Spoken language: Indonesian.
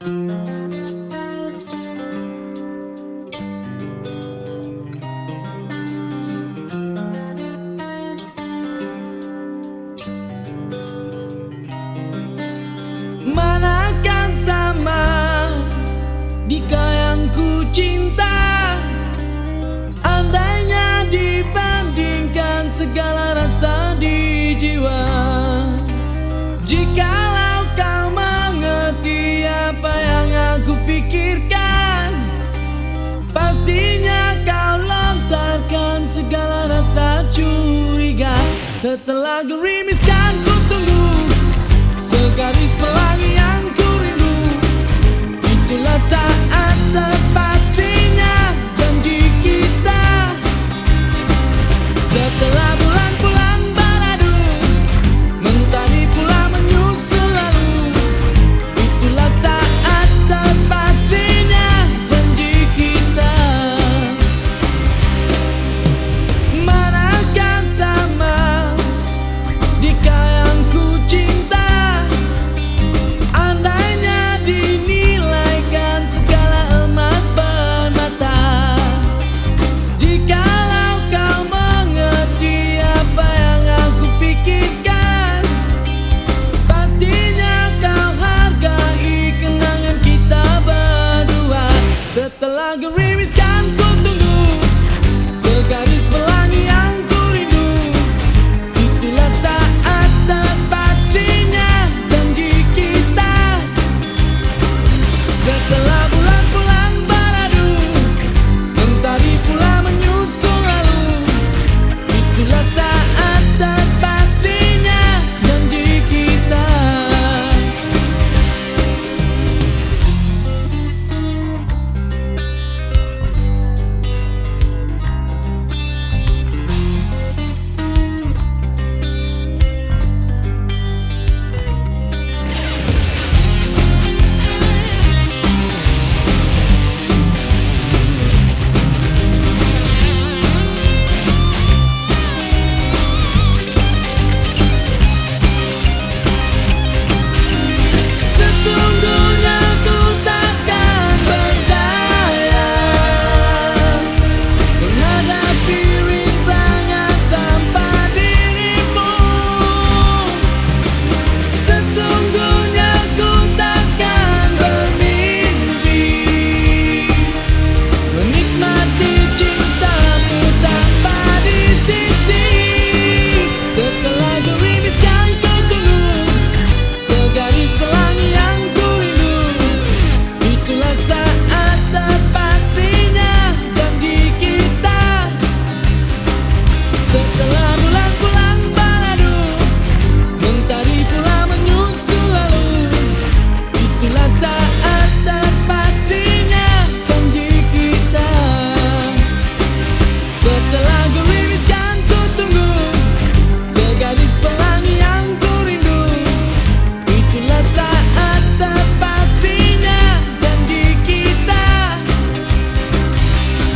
Manakan sama di Setelah gerimis dan ku tunggu Segaris pelangi yang ku rindu. Itulah saat Marguerite.